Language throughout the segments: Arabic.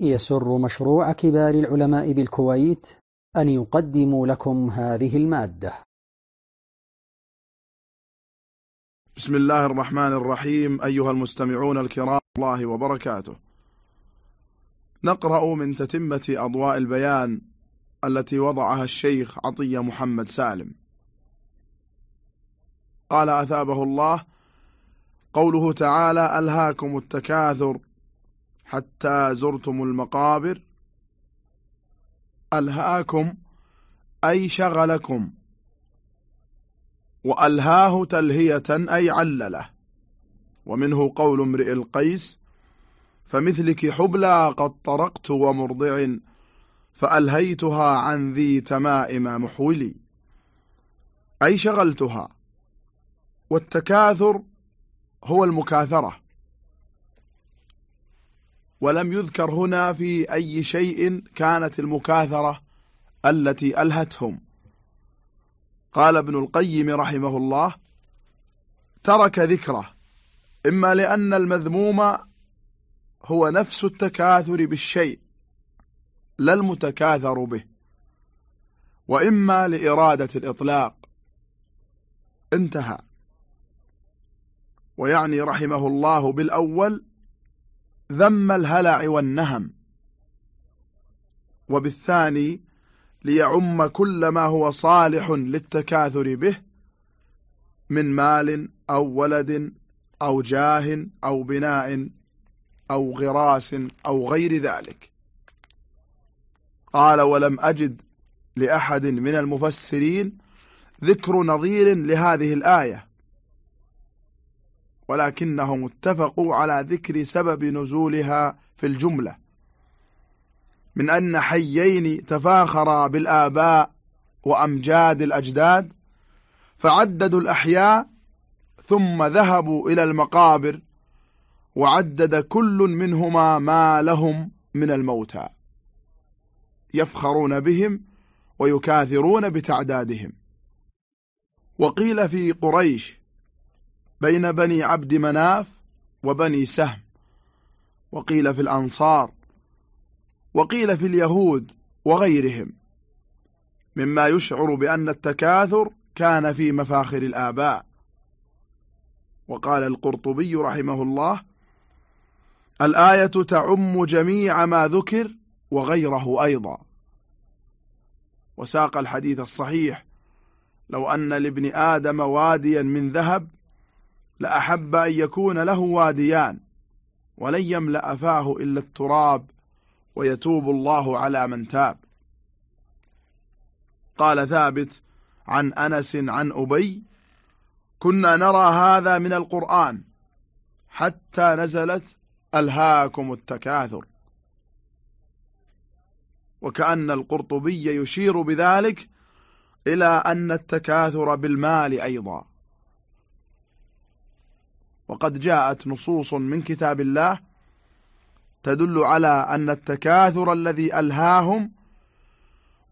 يسر مشروع كبار العلماء بالكويت أن يقدم لكم هذه المادة. بسم الله الرحمن الرحيم أيها المستمعون الكرام الله وبركاته. نقرأ من تتمة أضواء البيان التي وضعها الشيخ عطية محمد سالم. قال أثابه الله قوله تعالى ألهاكم التكاثر حتى زرتم المقابر. ألهاكم أي شغلكم. وألهاه تلهية أي علله. ومنه قول امرئ القيس فمثلك حبلى قد طرقت ومرضع فألهيتها عن ذي تمائم محولي. أي شغلتها؟ والتكاثر هو المكاثرة. ولم يذكر هنا في أي شيء كانت المكاثرة التي ألهتهم. قال ابن القيم رحمه الله ترك ذكره إما لأن المذموم هو نفس التكاثر بالشيء لا المتكاثر به وإما لإرادة الإطلاق. انتهى. ويعني رحمه الله بالأول ذم الهلع والنهم. وبالثاني ليعم كل ما هو صالح للتكاثر به من مال أو ولد أو جاه أو بناء أو غراس أو غير ذلك. قال ولم أجد لأحد من المفسرين ذكر نظير لهذه الآية. ولكنهم اتفقوا على ذكر سبب نزولها في الجملة. من أن حيين تفاخرا بالآباء وأمجاد الأجداد فعددوا الأحياء ثم ذهبوا إلى المقابر وعدد كل منهما ما لهم من الموتى. يفخرون بهم ويكاثرون بتعدادهم. وقيل في قريش بين بني عبد مناف وبني سهم وقيل في الأنصار وقيل في اليهود وغيرهم مما يشعر بأن التكاثر كان في مفاخر الآباء. وقال القرطبي رحمه الله الآية تعم جميع ما ذكر وغيره أيضا. وساق الحديث الصحيح لو أن لابن آدم واديا من ذهب لأحب أن يكون له واديان ولن يملأ فاه إلا التراب ويتوب الله على من تاب. قال ثابت عن أنس عن أبي كنا نرى هذا من القرآن حتى نزلت ألهاكم التكاثر. وكأن القرطبي يشير بذلك إلى أن التكاثر بالمال أيضا. وقد جاءت نصوص من كتاب الله تدل على أن التكاثر الذي ألهاهم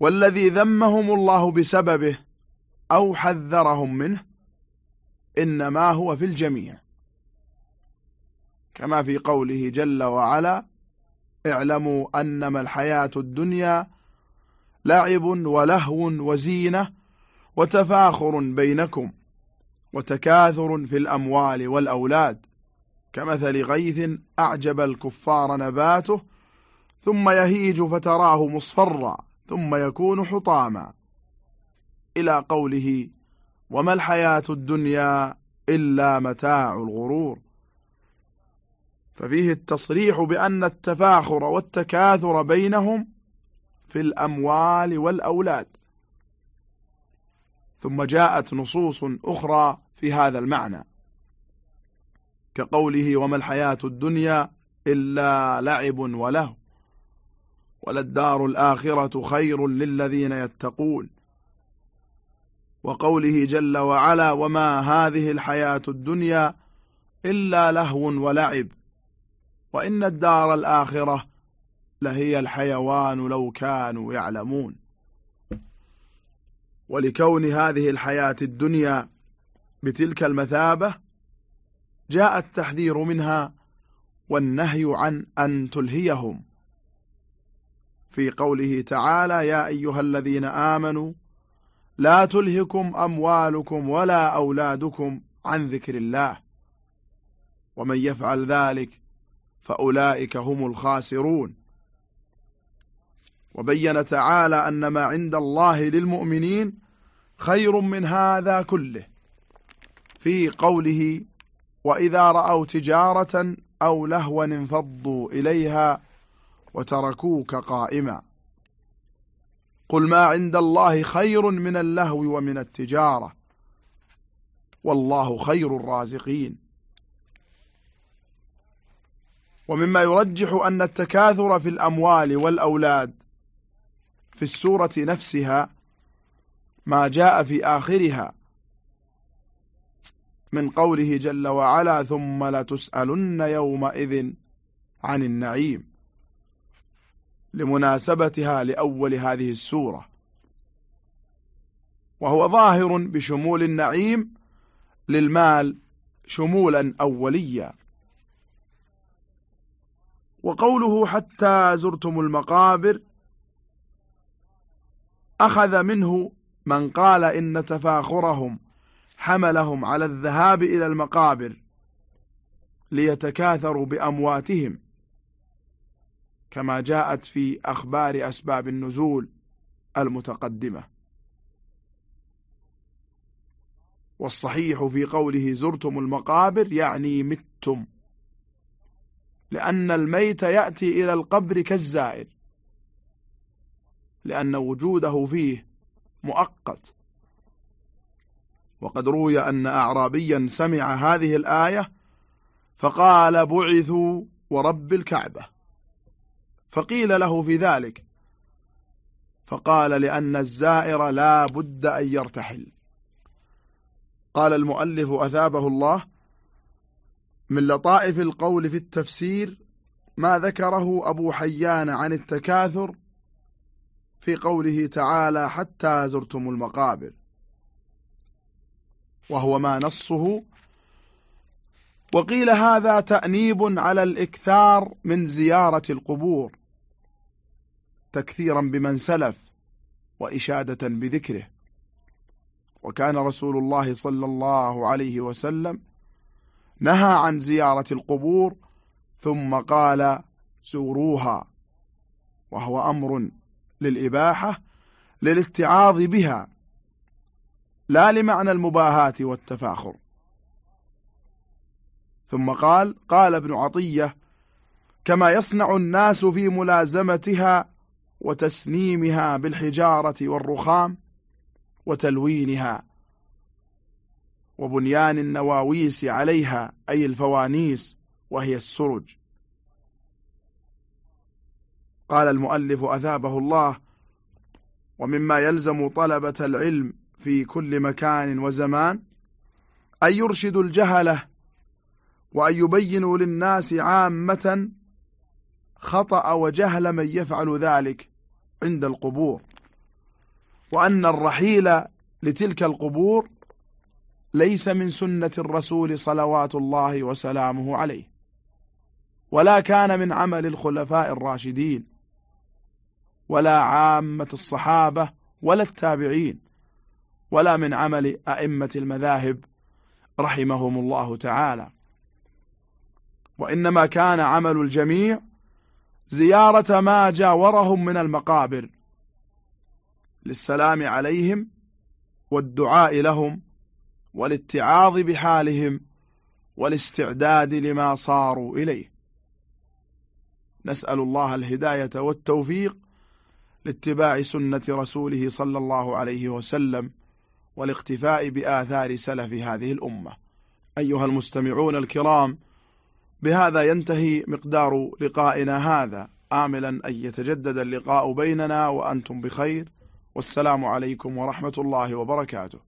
والذي ذمهم الله بسببه أو حذرهم منه إنما هو في الجميع. كما في قوله جل وعلا اعلموا أنما الحياة الدنيا لعب ولهو وزينة وتفاخر بينكم وتكاثر في الأموال والأولاد. كمثل غيث أعجب الكفار نباته ثم يهيج فتراه مصفرا ثم يكون حطاما. إلى قوله وما الحياة الدنيا إلا متاع الغرور ففيه التصريح بأن التفاخر والتكاثر بينهم في الأموال والأولاد. ثم جاءت نصوص أخرى في هذا المعنى. كقوله وما الحياة الدنيا إلا لعب وله وللدار الآخرة خير للذين يتقون. وقوله جل وعلا وما هذه الحياة الدنيا إلا لهو ولعب وإن الدار الآخرة لهي الحيوان لو كانوا يعلمون. ولكون هذه الحياة الدنيا بتلك المثابة جاء التحذير منها والنهي عن أن تلهيهم. في قوله تعالى يا أيها الذين آمنوا لا تلهكم أموالكم ولا أولادكم عن ذكر الله. ومن يفعل ذلك فأولئك هم الخاسرون. وبين تعالى أن ما عند الله للمؤمنين خير من هذا كله. في قوله وإذا رأوا تجارة أو لهوا انفضوا إليها وتركوك قائما. قل ما عند الله خير من اللهو ومن التجارة. والله خير الرازقين. ومما يرجح أن التكاثر في الأموال والأولاد في السورة نفسها ما جاء في آخرها من قوله جل وعلا ثم لتسألن يومئذ عن النعيم. لمناسبتها لأول هذه السورة. وهو ظاهر بشمول النعيم للمال شمولا أوليا. وقوله حتى زرتم المقابر أخذ منه من قال إن تفاخرهم. حملهم على الذهاب إلى المقابر ليتكاثروا بأمواتهم كما جاءت في أخبار أسباب النزول المتقدمة. والصحيح في قوله زرتم المقابر يعني متم لأن الميت يأتي إلى القبر كالزائر لأن وجوده فيه مؤقت. وقد روي أن أعرابيا سمع هذه الآية فقال بعثوا ورب الكعبة. فقيل له في ذلك فقال لأن الزائر لا بد أن يرتحل. قال المؤلف أثابه الله من لطائف القول في التفسير ما ذكره أبو حيان عن التكاثر في قوله تعالى حتى زرتم المقابر. وهو ما نصه. وقيل هذا تأنيب على الإكثار من زيارة القبور تكثيرا بمن سلف وإشادة بذكره. وكان رسول الله صلى الله عليه وسلم نهى عن زيارة القبور ثم قال زوروها وهو أمر للإباحة للاتعاظ بها. لا لمعنى المباهاة والتفاخر. ثم قال قال ابن عطية كما يصنع الناس في ملازمتها وتسنيمها بالحجارة والرخام وتلوينها وبنيان النواويس عليها أي الفوانيس وهي السرج. قال المؤلف أثابه الله ومما يلزم طلبة العلم في كل مكان وزمان أن يرشدوا الجهلة وأن يبينوا للناس عامة خطأ وجهل من يفعل ذلك عند القبور. وأن الرحيل لتلك القبور ليس من سنة الرسول صلوات الله وسلامه عليه ولا كان من عمل الخلفاء الراشدين ولا عامة الصحابة ولا التابعين. ولا من عمل أئمة المذاهب رحمهم الله تعالى. وإنما كان عمل الجميع زيارة ما جاورهم من المقابر للسلام عليهم والدعاء لهم والاتعاظ بحالهم والاستعداد لما صاروا إليه. نسأل الله الهداية والتوفيق لاتباع سنة رسوله صلى الله عليه وسلم والاقتفاء بآثار سلف هذه الأمة. أيها المستمعون الكرام بهذا ينتهي مقدار لقائنا هذا. آملا أن يتجدد اللقاء بيننا وأنتم بخير. والسلام عليكم ورحمة الله وبركاته.